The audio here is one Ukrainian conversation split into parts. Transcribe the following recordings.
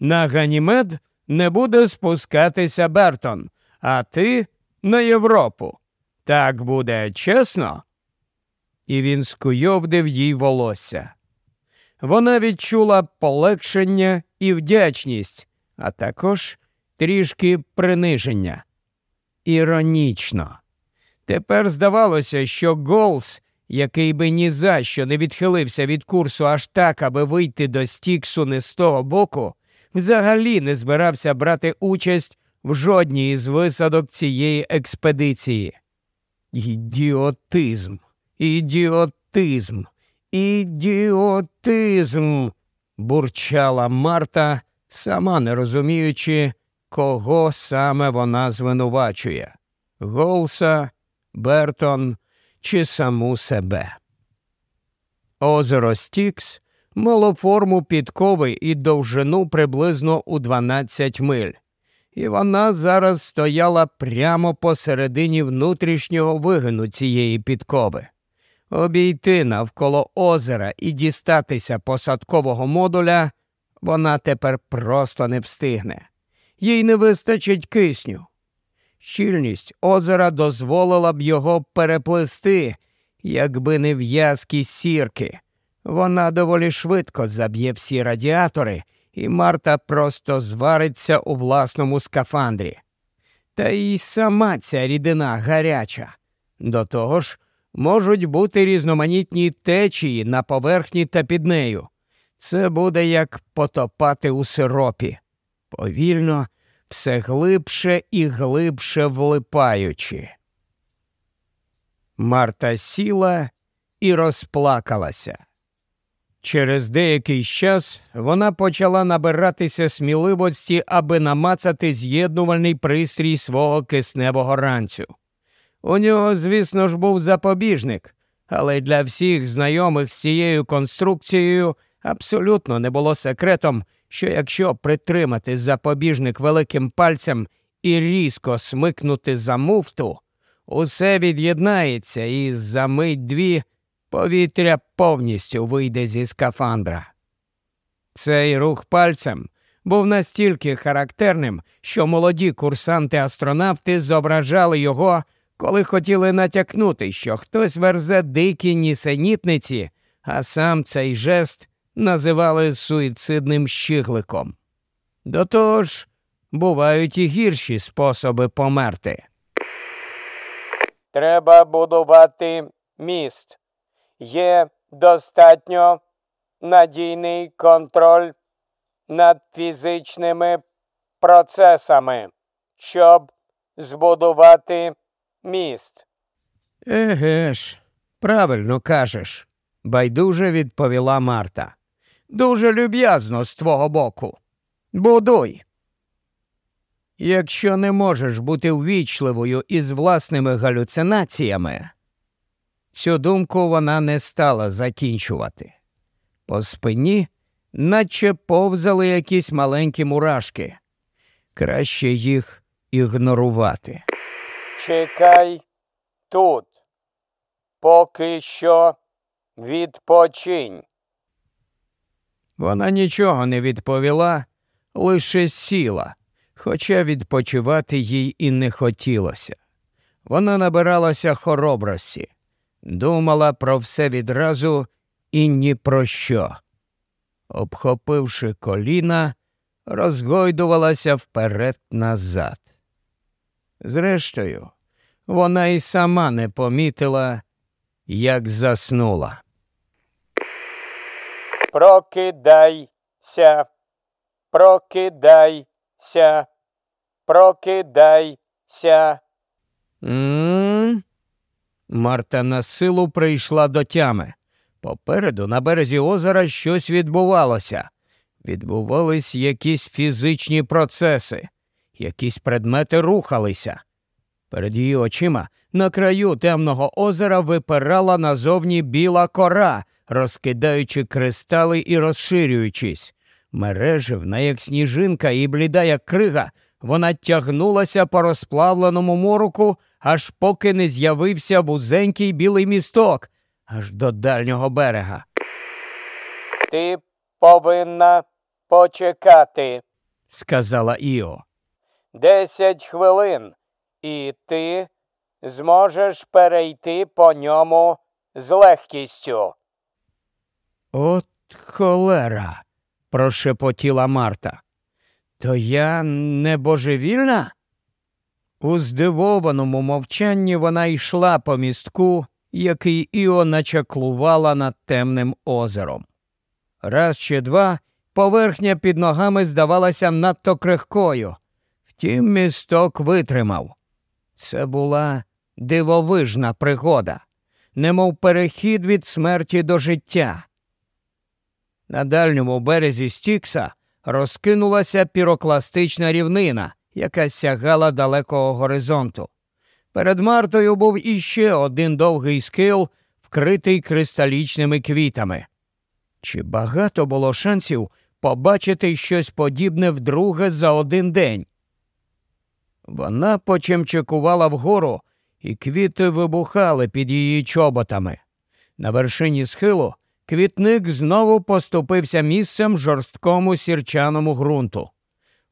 На Ганімед не буде спускатися Бертон, а ти на Європу. Так буде чесно? І він скуйовдив їй волосся. Вона відчула полегшення і вдячність, а також трішки приниження. Іронічно. Тепер здавалося, що Голс, який би ні за що не відхилився від курсу аж так, аби вийти до Стіксу не з того боку, взагалі не збирався брати участь в жодній із висадок цієї експедиції. Ідіотизм, ідіотизм, ідіотизм. бурчала Марта, сама не розуміючи, кого саме вона звинувачує Голса, Бертон чи саму себе. Озеро Стікс мало форму підкови і довжину приблизно у 12 миль, і вона зараз стояла прямо посередині внутрішнього вигину цієї підкови. Обійти навколо озера і дістатися посадкового модуля вона тепер просто не встигне. Їй не вистачить кисню. Щільність озера дозволила б його переплисти, якби не в'язкі сірки. Вона доволі швидко заб'є всі радіатори, і Марта просто звариться у власному скафандрі. Та й сама ця рідина гаряча. До того ж, можуть бути різноманітні течії на поверхні та під нею. Це буде як потопати у сиропі. Повільно, все глибше і глибше влипаючи. Марта сіла і розплакалася. Через деякий час вона почала набиратися сміливості, аби намацати з'єднувальний пристрій свого кисневого ранцю. У нього, звісно ж, був запобіжник, але для всіх знайомих з цією конструкцією абсолютно не було секретом, що якщо притримати запобіжник великим пальцем і різко смикнути за муфту, усе від'єднається і за мить дві повітря повністю вийде зі скафандра. Цей рух пальцем був настільки характерним, що молоді курсанти-астронавти зображали його, коли хотіли натякнути, що хтось верзе дикі нісенітниці, а сам цей жест називали суїцидним щигликом. До того ж, бувають і гірші способи померти. Треба будувати міст. Є достатньо надійний контроль над фізичними процесами, щоб збудувати міст. Еге ж, правильно кажеш, байдуже відповіла Марта. Дуже люб'язно з твого боку. Будуй. Якщо не можеш бути ввічливою із власними галюцинаціями, цю думку вона не стала закінчувати. По спині наче повзали якісь маленькі мурашки. Краще їх ігнорувати. Чекай тут, поки що відпочинь. Вона нічого не відповіла, лише сіла, хоча відпочивати їй і не хотілося. Вона набиралася хоробрості, думала про все відразу і ні про що. Обхопивши коліна, розгойдувалася вперед назад. Зрештою, вона й сама не помітила, як заснула. Прокидайся, прокидайся, прокидайся. М? Марта на силу прийшла до тями. Попереду на березі озера щось відбувалося. Відбувались якісь фізичні процеси, якісь предмети рухалися. Перед її очима на краю темного озера випирала назовні біла кора, розкидаючи кристали і розширюючись. Мереживна, як сніжинка і бліда, як крига, вона тягнулася по розплавленому мороку, аж поки не з'явився вузенький білий місток, аж до дальнього берега. Ти повинна почекати, сказала Іо. Десять хвилин, і ти зможеш перейти по ньому з легкістю. От холера, прошепотіла Марта. То я не божевільна? У здивованому мовчанні вона йшла по містку, який Іо начаклувала над темним озером. Раз чи два поверхня під ногами здавалася надто крихкою. Втім, місток витримав. Це була дивовижна пригода, немов перехід від смерті до життя. На дальньому березі Стікса розкинулася пірокластична рівнина, яка сягала далекого горизонту. Перед Мартою був іще один довгий скил, вкритий кристалічними квітами. Чи багато було шансів побачити щось подібне вдруге за один день? Вона почемчикувала вгору, і квіти вибухали під її чоботами. На вершині схилу квітник знову поступився місцем жорсткому сірчаному ґрунту.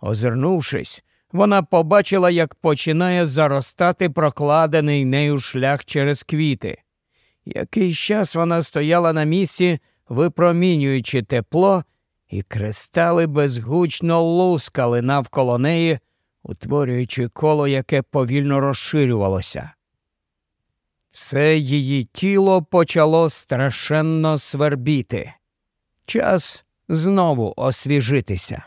Озирнувшись, вона побачила, як починає заростати прокладений нею шлях через квіти. Якийсь час вона стояла на місці, випромінюючи тепло, і кристали безгучно лускали навколо неї, утворюючи коло, яке повільно розширювалося. Все її тіло почало страшенно свербіти. Час знову освіжитися.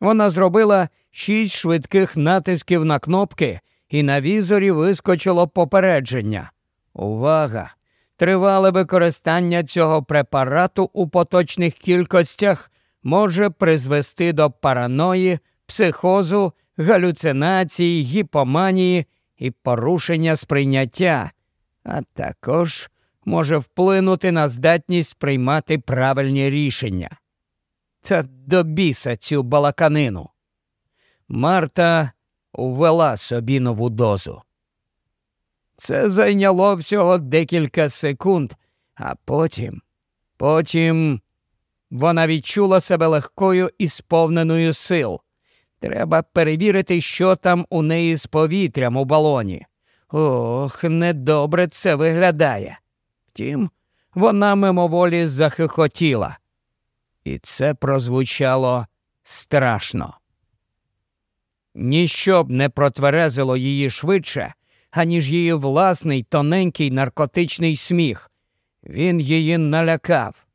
Вона зробила шість швидких натисків на кнопки, і на візорі вискочило попередження. Увага! Тривале використання цього препарату у поточних кількостях може призвести до параної, психозу, галюцинації, гіпоманії і порушення сприйняття, а також може вплинути на здатність приймати правильні рішення. Та до біса цю балаканину. Марта ввела собі нову дозу. Це зайняло всього декілька секунд, а потім, потім вона відчула себе легкою і сповненою сил. Треба перевірити, що там у неї з повітрям у балоні. Ох, недобре це виглядає. Втім, вона мимоволі захихотіла. І це прозвучало страшно. Ніщо б не протверезило її швидше, аніж її власний тоненький наркотичний сміх. Він її налякав.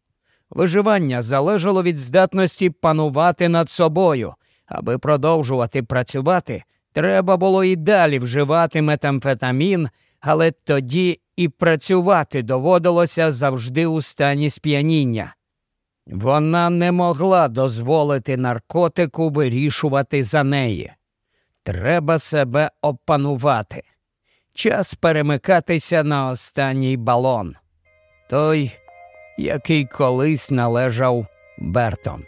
Виживання залежало від здатності панувати над собою. Аби продовжувати працювати, треба було і далі вживати метамфетамін, але тоді і працювати доводилося завжди у стані сп'яніння. Вона не могла дозволити наркотику вирішувати за неї. Треба себе опанувати. Час перемикатися на останній балон. Той, який колись належав Бертон.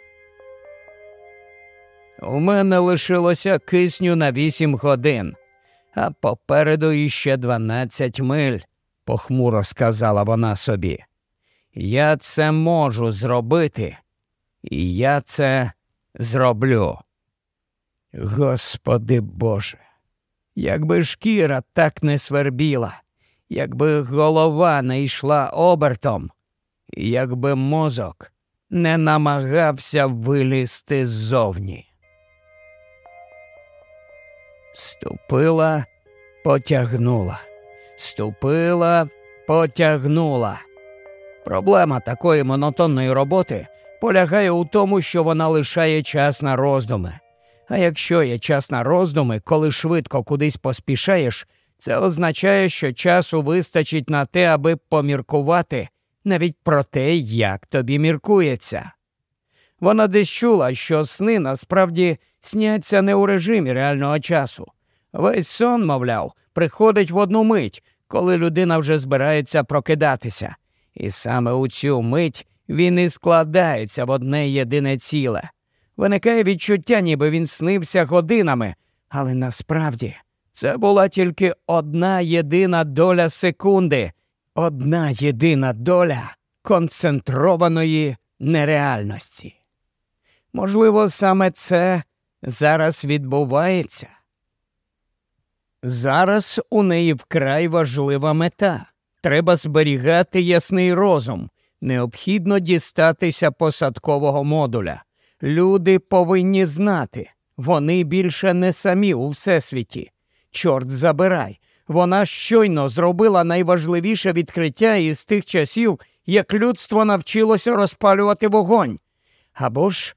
У мене лишилося кисню на вісім годин, а попереду іще дванадцять миль, похмуро сказала вона собі. Я це можу зробити, і я це зроблю. Господи Боже, якби шкіра так не свербіла, якби голова не йшла обертом, якби мозок не намагався вилізти ззовні. Ступила, потягнула, ступила, потягнула. Проблема такої монотонної роботи полягає у тому, що вона лишає час на роздуми. А якщо є час на роздуми, коли швидко кудись поспішаєш, це означає, що часу вистачить на те, аби поміркувати навіть про те, як тобі міркується. Вона десь чула, що сни насправді сняться не у режимі реального часу. Весь сон, мовляв, приходить в одну мить, коли людина вже збирається прокидатися. І саме у цю мить він і складається в одне єдине ціле. Виникає відчуття, ніби він снився годинами, але насправді це була тільки одна єдина доля секунди, одна єдина доля концентрованої нереальності. Можливо, саме це зараз відбувається. Зараз у неї вкрай важлива мета. Треба зберігати ясний розум. Необхідно дістатися посадкового модуля. Люди повинні знати, вони більше не самі у всесвіті. Чорт забирай. Вона щойно зробила найважливіше відкриття із тих часів, як людство навчилося розпалювати вогонь. Або ж,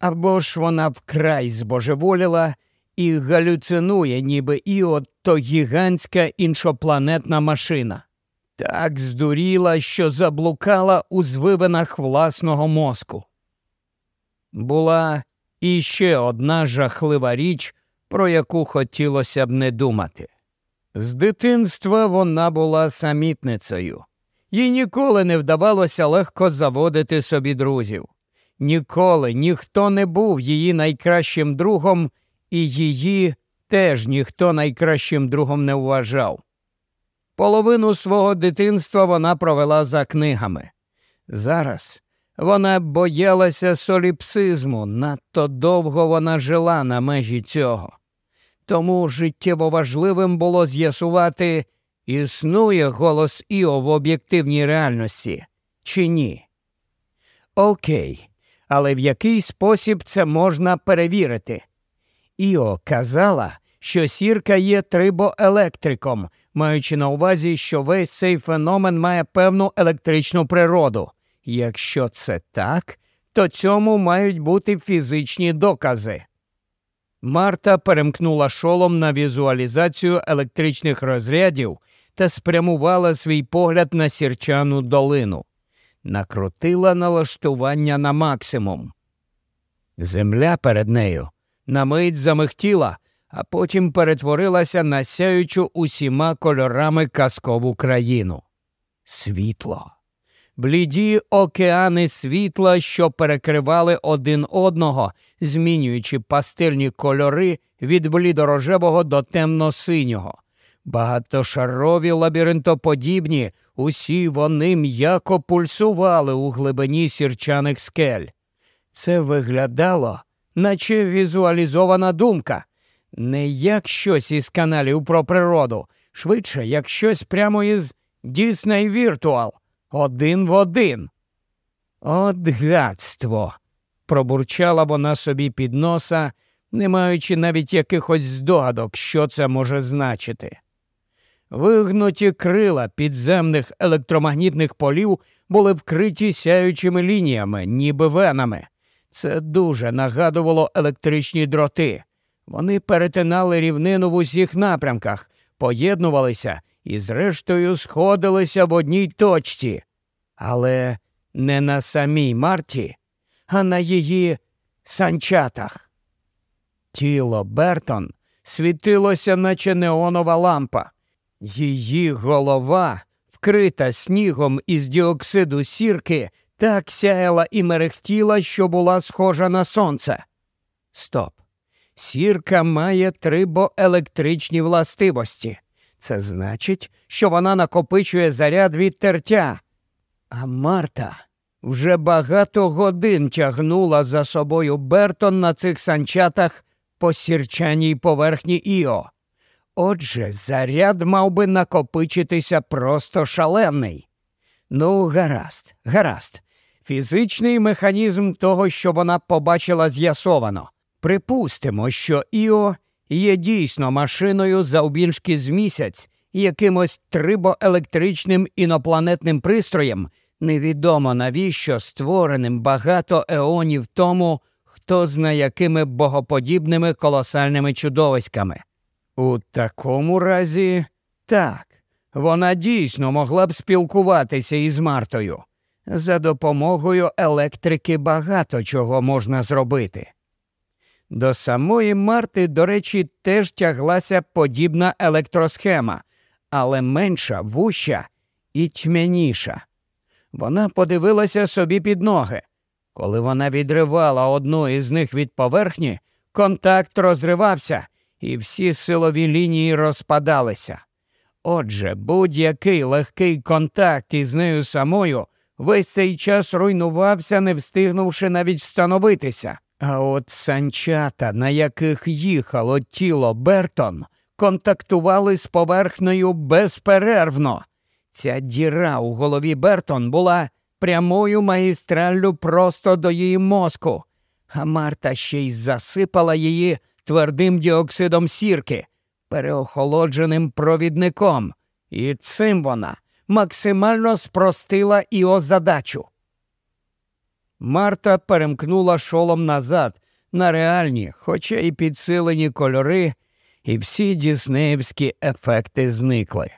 або ж вона вкрай збожеволіла і галюцинує, ніби і от то гігантська іншопланетна машина. Так здуріла, що заблукала у звивинах власного мозку. Була іще одна жахлива річ, про яку хотілося б не думати. З дитинства вона була самітницею, їй ніколи не вдавалося легко заводити собі друзів. Ніколи ніхто не був її найкращим другом, і її теж ніхто найкращим другом не вважав. Половину свого дитинства вона провела за книгами. Зараз вона боялася соліпсизму, надто довго вона жила на межі цього. Тому життєво важливим було з'ясувати, існує голос Іо в об'єктивній реальності чи ні. Окей, але в який спосіб це можна перевірити? Іо казала, що сірка є трибоелектриком, маючи на увазі, що весь цей феномен має певну електричну природу. Якщо це так, то цьому мають бути фізичні докази. Марта перемкнула шолом на візуалізацію електричних розрядів та спрямувала свій погляд на сірчану долину, накрутила налаштування на максимум. Земля перед нею на мить замихтіла, а потім перетворилася на сяючу усіма кольорами казкову країну. Світло. Бліді океани світла, що перекривали один одного, змінюючи пастельні кольори від блідорожевого до темно-синього. Багатошарові лабіринтоподібні, усі вони м'яко пульсували у глибині сірчаних скель. Це виглядало, наче візуалізована думка, не як щось із каналів про природу, швидше як щось прямо із Disney Virtual, один в один. От гадство. пробурчала вона собі під носа, не маючи навіть якихось здогадок, що це може значити. Вигнуті крила підземних електромагнітних полів були вкриті сяючими лініями, ніби венами. Це дуже нагадувало електричні дроти. Вони перетинали рівнину в усіх напрямках, поєднувалися і, зрештою, сходилися в одній точці, але не на самій Марті, а на її санчатах. Тіло Бертон світилося, наче неонова лампа. Її голова, вкрита снігом із діоксиду сірки, так сяяла і мерехтіла, що була схожа на сонце. Стоп. Сірка має трибоелектричні властивості. Це значить, що вона накопичує заряд від тертя. А Марта вже багато годин тягнула за собою Бертон на цих санчатах по сірчаній поверхні Іо. Отже, заряд мав би накопичитися просто шалений. Ну, гаразд, гаразд. Фізичний механізм того, що вона побачила з'ясовано. Припустимо, що Іо є дійсно машиною завбільшки з місяць, якимось трибоелектричним інопланетним пристроєм, невідомо навіщо створеним багато еонів тому, хто зна якими богоподібними колосальними чудовиськами. У такому разі так, вона дійсно могла б спілкуватися із Мартою. За допомогою електрики багато чого можна зробити. До самої Марти, до речі, теж тяглася подібна електросхема, але менша, вуща і тьмяніша. Вона подивилася собі під ноги. Коли вона відривала одну із них від поверхні, контакт розривався, і всі силові лінії розпадалися. Отже, будь-який легкий контакт із нею самою весь цей час руйнувався, не встигнувши навіть встановитися. А от санчата, на яких їхало тіло Бертон, контактували з поверхнею безперервно. Ця діра у голові Бертон була прямою магістраллю просто до її мозку, а Марта ще й засипала її твердим діоксидом сірки, переохолодженим провідником, і цим вона максимально спростила його задачу. Марта перемкнула шолом назад на реальні, хоча й підсилені кольори, і всі діснеївські ефекти зникли.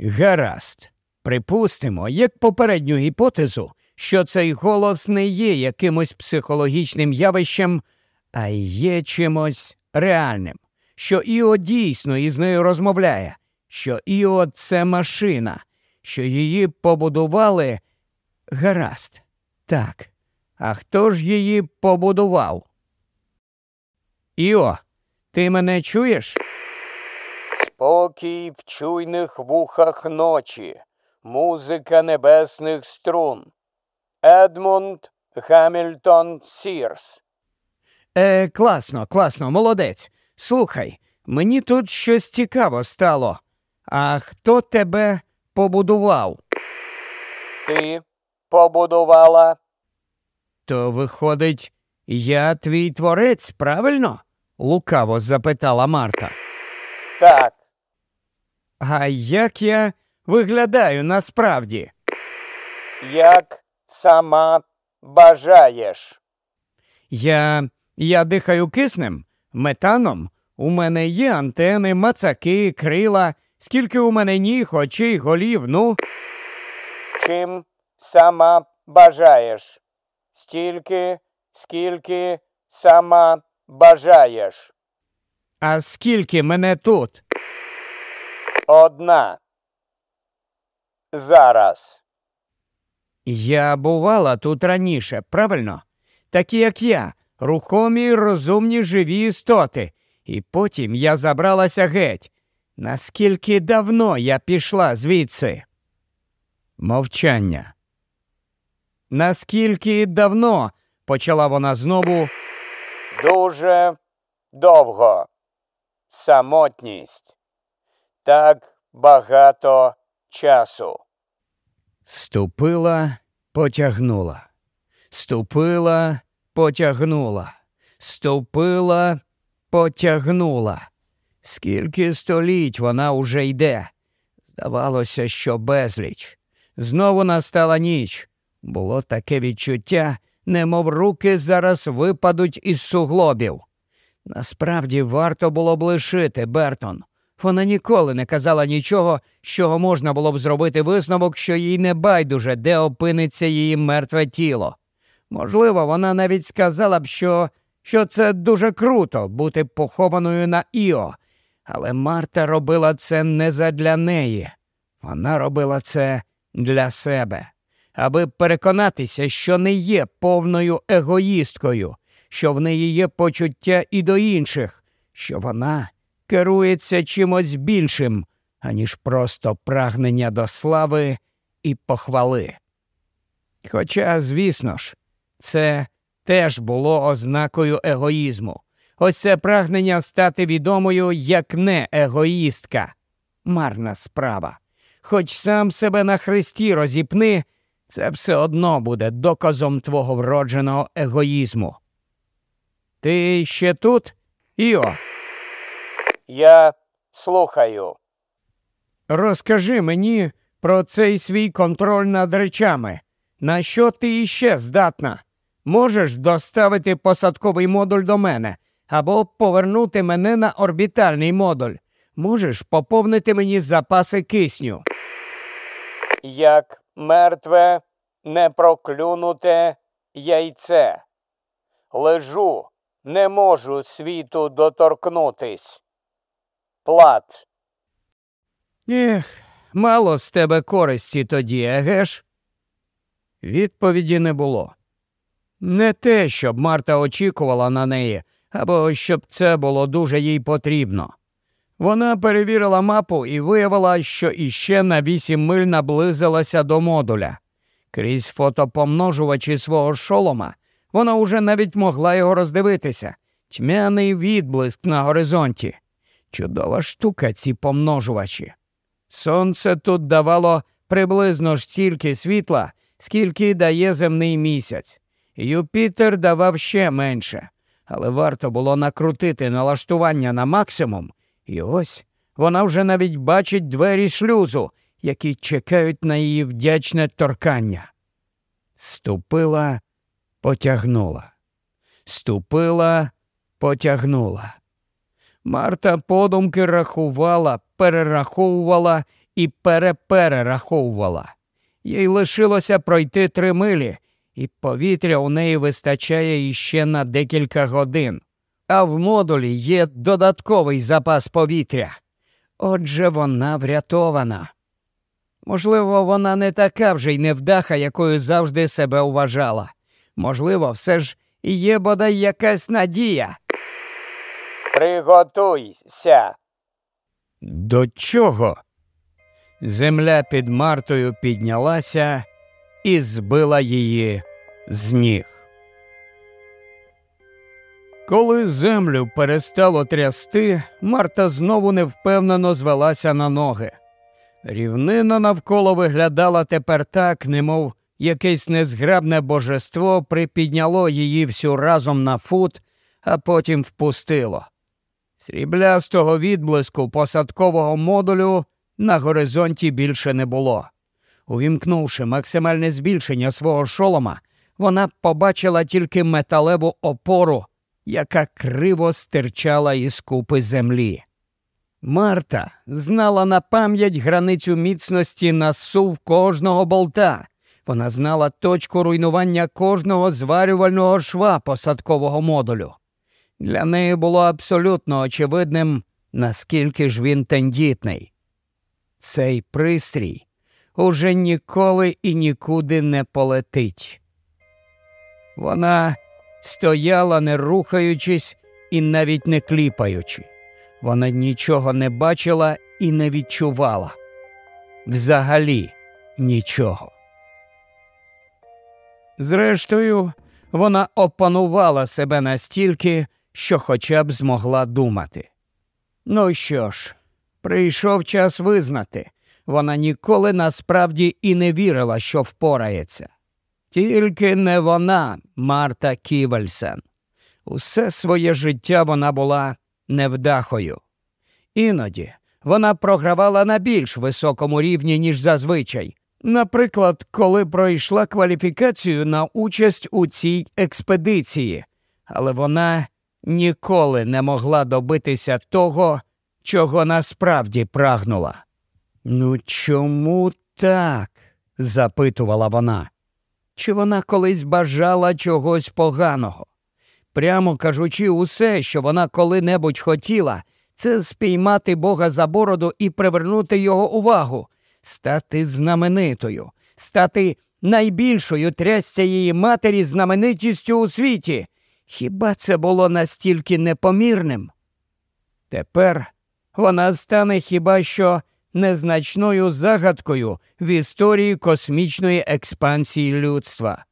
Гаразд, припустимо, як попередню гіпотезу, що цей голос не є якимось психологічним явищем, а є чимось реальним, що Іо дійсно із нею розмовляє, що Іо це машина, що її побудували. Гаразд, так. А хто ж її побудував? Іо, ти мене чуєш? Спокій в чуйних вухах ночі, музика небесних струн. Едмунд Гамільтон Сірс. Е, Класно, класно, молодець. Слухай, мені тут щось цікаво стало. А хто тебе побудував? Ти побудувала. То, виходить, я твій творець, правильно? лукаво запитала Марта. Так. А як я виглядаю насправді? Як сама бажаєш? Я я дихаю киснем, метаном. У мене є антени, мацаки, крила, скільки у мене ніг, очей, голів, ну. Чим сама бажаєш? Стільки, скільки сама бажаєш. А скільки мене тут? Одна. Зараз. Я бувала тут раніше, правильно? Такі, як я, рухомі, розумні живі істоти. І потім я забралася геть. Наскільки давно я пішла звідси? Мовчання. Наскільки давно? почала вона знову. Дуже довго. Самотність. Так багато часу. Ступила, потягнула. Ступила, потягнула. Ступила, потягнула. Скільки століть вона уже йде. Здавалося, що безліч. Знову настала ніч. Було таке відчуття, немов руки зараз випадуть із суглобів. Насправді варто було б лишити Бертон. Вона ніколи не казала нічого, з чого можна було б зробити висновок, що їй не байдуже, де опиниться її мертве тіло. Можливо, вона навіть сказала б, що що це дуже круто бути похованою на Іо, але Марта робила це не задля неї. Вона робила це для себе аби переконатися, що не є повною егоїсткою, що в неї є почуття і до інших, що вона керується чимось більшим, аніж просто прагнення до слави і похвали. Хоча, звісно ж, це теж було ознакою егоїзму. Ось це прагнення стати відомою як не егоїстка. Марна справа. Хоч сам себе на хресті розіпни, це все одно буде доказом твого вродженого егоїзму. Ти ще тут, Іо? Я слухаю. Розкажи мені про цей свій контроль над речами. На що ти іще здатна? Можеш доставити посадковий модуль до мене або повернути мене на орбітальний модуль. Можеш поповнити мені запаси кисню. Як мертве, непроклюнуте яйце. Лежу, не можу світу доторкнутись. Плат. Ех, мало з тебе користі тоді, егеш? Відповіді не було. Не те, щоб Марта очікувала на неї, або щоб це було дуже їй потрібно. Вона перевірила мапу і виявила, що іще на вісім миль наблизилася до модуля. Крізь фотопомножувачі свого шолома Вона уже навіть могла його роздивитися. Тьмяний відблиск на горизонті. Чудова штука, ці помножувачі. Сонце тут давало приблизно ж стільки світла, скільки дає земний місяць. Юпітер давав ще менше, але варто було накрутити налаштування на максимум, і ось вона вже навіть бачить двері шлюзу, які чекають на її вдячне торкання. Ступила, потягнула. Ступила, потягнула. Марта подумки рахувала, перераховувала і переперераховувала. Їй лишилося пройти три милі, і повітря у неї вистачає іще на декілька годин. А в модулі є додатковий запас повітря. Отже, вона врятована. Можливо, вона не така вже й невдаха, якою завжди себе вважала. Можливо, все ж є бодай якась надія. Приготуйся. До чого? Земля під Мартою піднялася і збила її з ніг. Коли землю перестало трясти, Марта знову невпевнено звелася на ноги. Рівнина навколо виглядала тепер так, немов якесь незграбне божество припідняло її всю разом на фут, а потім впустило. Сріблястого відблиску посадкового модулю на горизонті більше не було. Увімкнувши максимальне збільшення свого шолома, вона побачила тільки металеву опору, яка криво стирчала із купи землі. Марта знала на пам'ять границю міцності на сув кожного болта. Вона знала точку руйнування кожного зварювального шва посадкового модулю. Для неї було абсолютно очевидним, наскільки ж він тендітний. Цей пристрій уже ніколи і нікуди не полетить. Вона стояла, не рухаючись і навіть не кліпаючи. Вона нічого не бачила і не відчувала. Взагалі нічого. Зрештою, вона опанувала себе настільки, що хоча б змогла думати. Ну що ж, прийшов час визнати, вона ніколи насправді і не вірила, що впорається. Тільки не вона, Марта Ківельсен. Усе своє життя вона була невдахою. Іноді вона програвала на більш високому рівні, ніж зазвичай. Наприклад, коли пройшла кваліфікацію на участь у цій експедиції, але вона ніколи не могла добитися того, чого насправді прагнула. Ну, чому так? запитувала вона. Чи вона колись бажала чогось поганого? Прямо кажучи, усе, що вона коли-небудь хотіла, це спіймати Бога за бороду і привернути його увагу, стати знаменитою, стати найбільшою трясця її матері знаменитістю у світі. Хіба це було настільки непомірним? Тепер вона стане хіба що незначною загадкою в історії космічної експансії людства,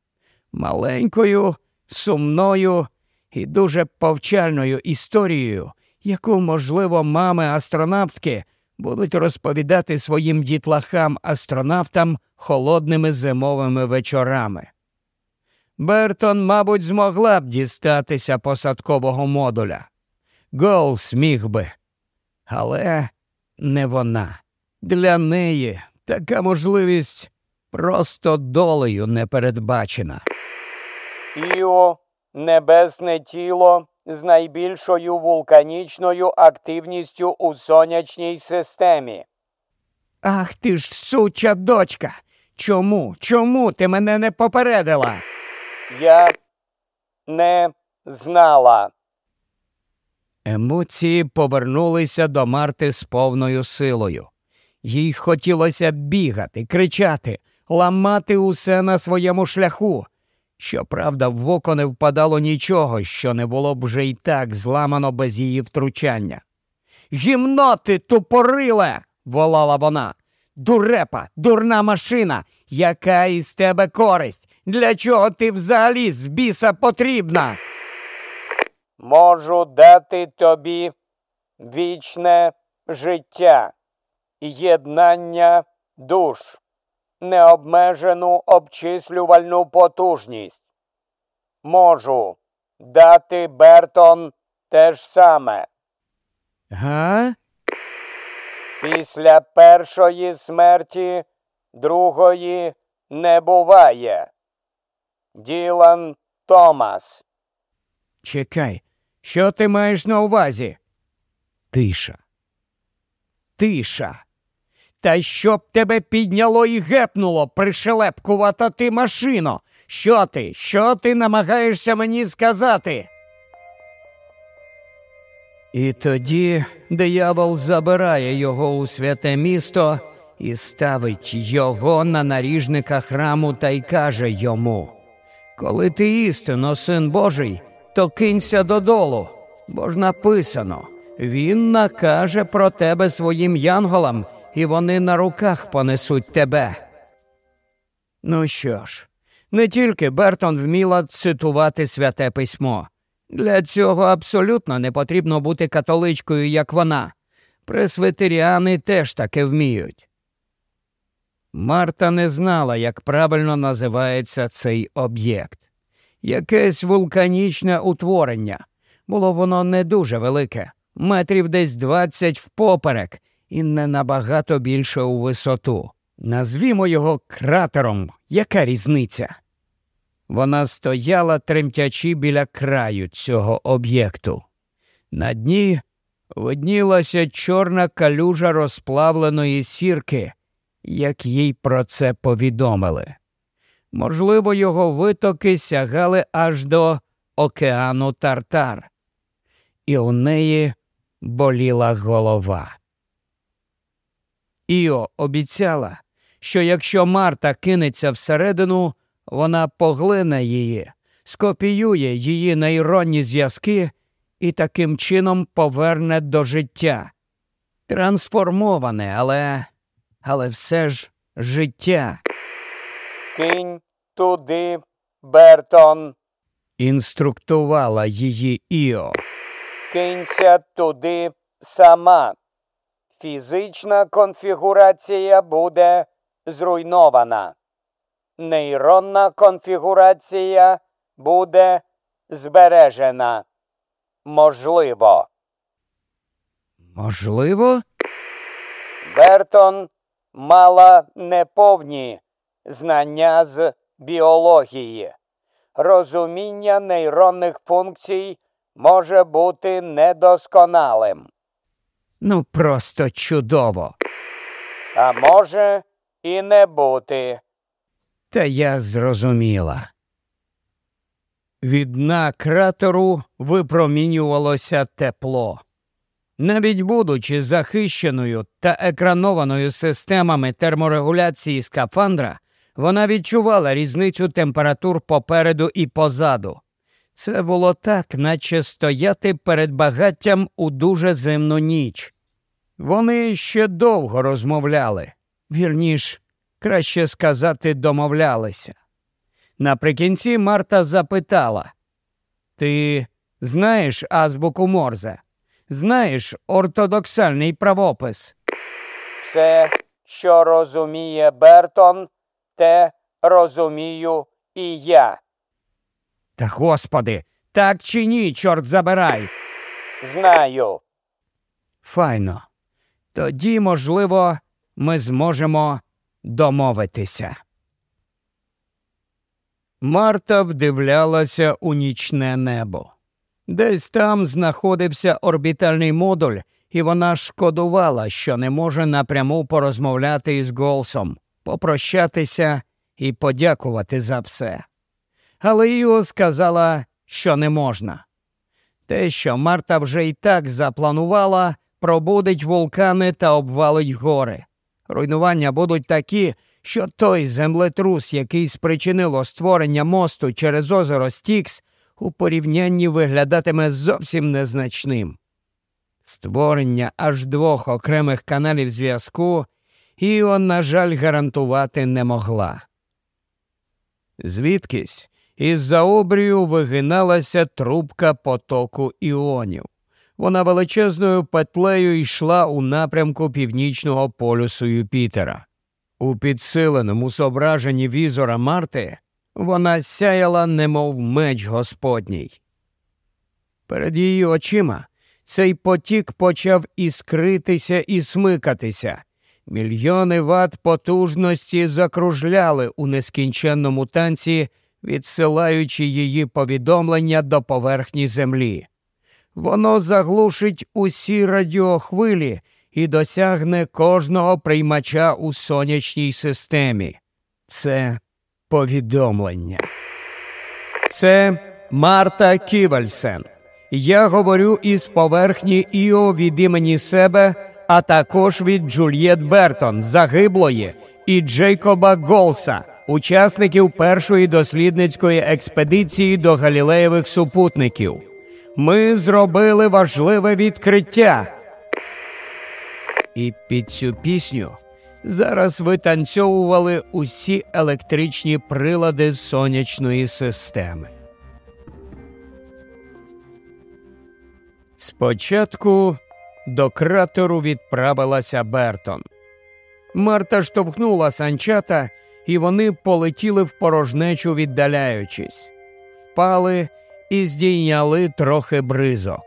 маленькою, сумною і дуже повчальною історією, яку, можливо, мами астронавтки будуть розповідати своїм дітлахам-астронавтам холодними зимовими вечорами. Бертон, мабуть, змогла б дістатися посадкового модуля. Гол сміг би, але не вона. Для неї така можливість просто долею не передбачена. Іо небесне тіло з найбільшою вулканічною активністю у сонячній системі. Ах ти ж суча дочка. Чому? Чому ти мене не попередила? Я не знала. Емоції повернулися до Марти з повною силою. Їй хотілося бігати, кричати, ламати усе на своєму шляху. Щоправда, в око не впадало нічого, що не було б вже й так зламано без її втручання. Гімноти тупориле. волала вона. Дурепа, дурна машина. Яка із тебе користь? Для чого ти взагалі з біса потрібна? Можу дати тобі вічне життя, єднання душ, необмежену обчислювальну потужність. Можу дати Бертон те ж саме. Га? Після першої смерті другої не буває. Ділан Томас. Чекай, що ти маєш на увазі? Тиша. Тиша. Та щоб тебе підняло і гепнуло, пришелепкувата ти машино. Що ти? Що ти намагаєшся мені сказати? І тоді диявол забирає його у святе місто і ставить його на наріжника храму та й каже йому: Коли ти істинно син Божий, то кинься додолу, бо ж написано він накаже про тебе своїм янголам, і вони на руках понесуть тебе. Ну що ж, не тільки Бертон вміла цитувати святе письмо. Для цього абсолютно не потрібно бути католичкою, як вона. Пресвитеріани теж таке вміють. Марта не знала, як правильно називається цей об'єкт. Якесь вулканічне утворення. Було воно не дуже велике, метрів десь двадцять впоперек, і не набагато більше у висоту. Назвімо його кратером. Яка різниця? Вона стояла тремтячи біля краю цього об'єкту. На дні виднілася чорна калюжа розплавленої сірки, як їй про це повідомили. Можливо, його витоки сягали аж до океану Тартар, і у неї боліла голова. Іо обіцяла, що якщо Марта кинеться всередину, вона поглине її, скопіює її нейронні зв'язки і таким чином поверне до життя. Трансформоване, але але все ж життя. Кинь туди, Бертон. Інструктувала її Іо. Кинься туди сама. Фізична конфігурація буде зруйнована. Нейронна конфігурація буде збережена. Можливо. Можливо? Бертон мала неповні знання з біології. Розуміння нейронних функцій може бути недосконалим, Ну, просто чудово. а може і не бути. Та я зрозуміла. Від дна кратеру випромінювалося тепло. Навіть будучи захищеною та екранованою системами терморегуляції скафандра, вона відчувала різницю температур попереду і позаду. Це було так, наче стояти перед багаттям у дуже зимну ніч. Вони ще довго розмовляли, вірніш, краще сказати, домовлялися. Наприкінці Марта запитала Ти знаєш азбуку Морзе? Знаєш ортодоксальний правопис? Все, що розуміє Бертон, те розумію і я. Та господи, так чи ні, чорт забирай. Знаю. Файно. Тоді, можливо, ми зможемо домовитися. Марта вдивлялася у нічне небо. Десь там знаходився орбітальний модуль, і вона шкодувала, що не може напряму порозмовляти із Голсом, попрощатися і подякувати за все. Але Іо сказала, що не можна. Те, що Марта вже й так запланувала, пробудить вулкани та обвалить гори. Руйнування будуть такі, що той землетрус, який спричинило створення мосту через озеро Стікс, у порівнянні виглядатиме зовсім незначним. Створення аж двох окремих каналів зв'язку Іон, на жаль, гарантувати не могла. Звідкись із за обрію вигиналася трубка потоку іонів. Вона величезною петлею йшла у напрямку північного полюсу Юпітера. У підсиленому зображенні візора Марти вона сяяла, немов меч Господній. Перед її очима цей потік почав іскритися і смикатися. Мільйони ват потужності закружляли у нескінченному танці, відсилаючи її повідомлення до поверхні землі. Воно заглушить усі радіохвилі і досягне кожного приймача у сонячній системі. Це повідомлення. Це Марта Ківальсен. Я говорю із поверхні Іо від імені себе, а також від Джульєт Бертон, загиблої, і Джейкоба Голса, учасників першої дослідницької експедиції до Галілеєвих супутників. Ми зробили важливе відкриття. І під цю пісню зараз витанцьовували усі електричні прилади сонячної системи. Спочатку до кратеру відправилася Бертон. Марта штовхнула санчата, і вони полетіли в порожнечу, віддаляючись, впали і здійняли трохи бризок.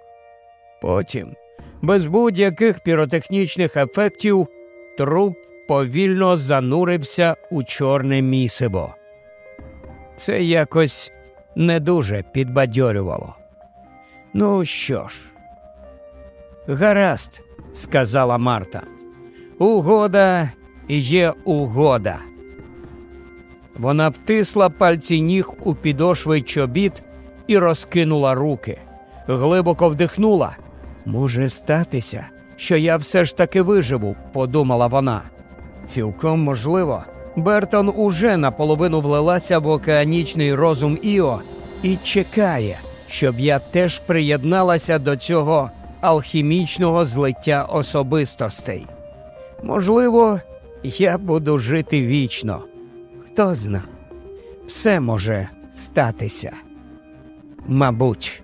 Потім, без будь-яких піротехнічних ефектів, труп повільно занурився у чорне місиво. Це якось не дуже підбадьорювало. Ну що ж, гаразд, сказала Марта. Угода є угода. Вона втисла пальці ніг у підошви чобіт і розкинула руки. Глибоко вдихнула. Може статися, що я все ж таки виживу, подумала вона. Цілком можливо, Бертон уже наполовину влилася в океанічний розум Іо і чекає, щоб я теж приєдналася до цього алхімічного злиття особистостей. Можливо, я буду жити вічно. Хто зна, все може статися. Мабуть,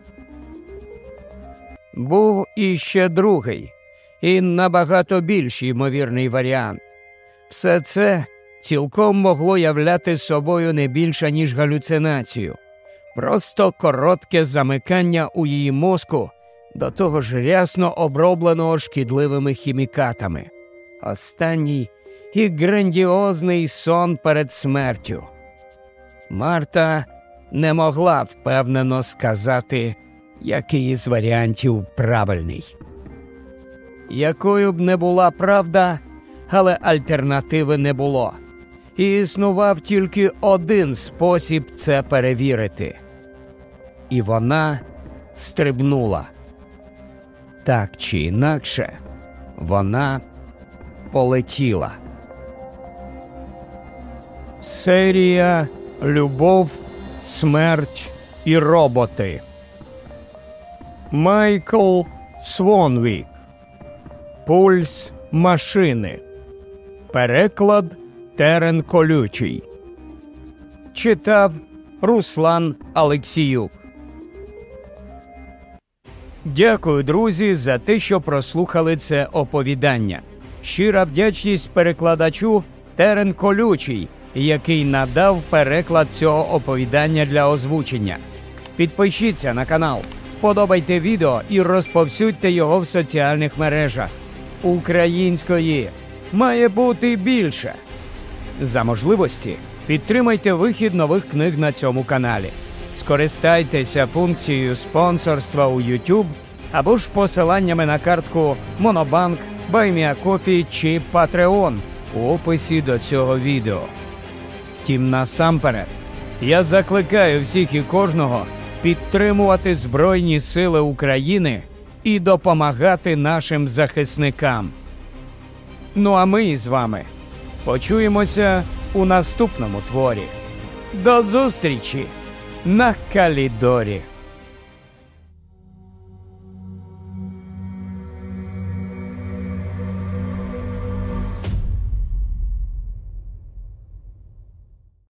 був іще другий і набагато більш ймовірний варіант. Все це цілком могло являти собою не більше, ніж галюцинацію, просто коротке замикання у її мозку, до того ж рясно обробленого шкідливими хімікатами. Останній і грандіозний сон перед смертю. Марта не могла впевнено сказати, який із варіантів правильний. Якою б не була правда, але альтернативи не було. І існував тільки один спосіб це перевірити. І вона стрибнула. Так чи інакше, вона полетіла. Серія Любов, смерть і роботи. Майкл Свонвік. Пульс машини. Переклад Терен Колючий. Читав Руслан Алексіюк. Дякую, друзі, за те, що прослухали це оповідання. Щира вдячність перекладачу Терен Колючий, який надав переклад цього оповідання для озвучення. Підпишіться на канал, вподобайте відео і розповсюдьте його в соціальних мережах. Української має бути більше. За можливості підтримайте вихід нових книг на цьому каналі. Скористайтеся функцією спонсорства у YouTube або ж посиланнями на картку Монобанк, Buy Me a Coffee чи Patreon у описі до цього відео. Втім, насамперед, я закликаю всіх і кожного підтримувати Збройні Сили України і допомагати нашим захисникам. Ну а ми з вами почуємося у наступному творі. До зустрічі! на Калідорі.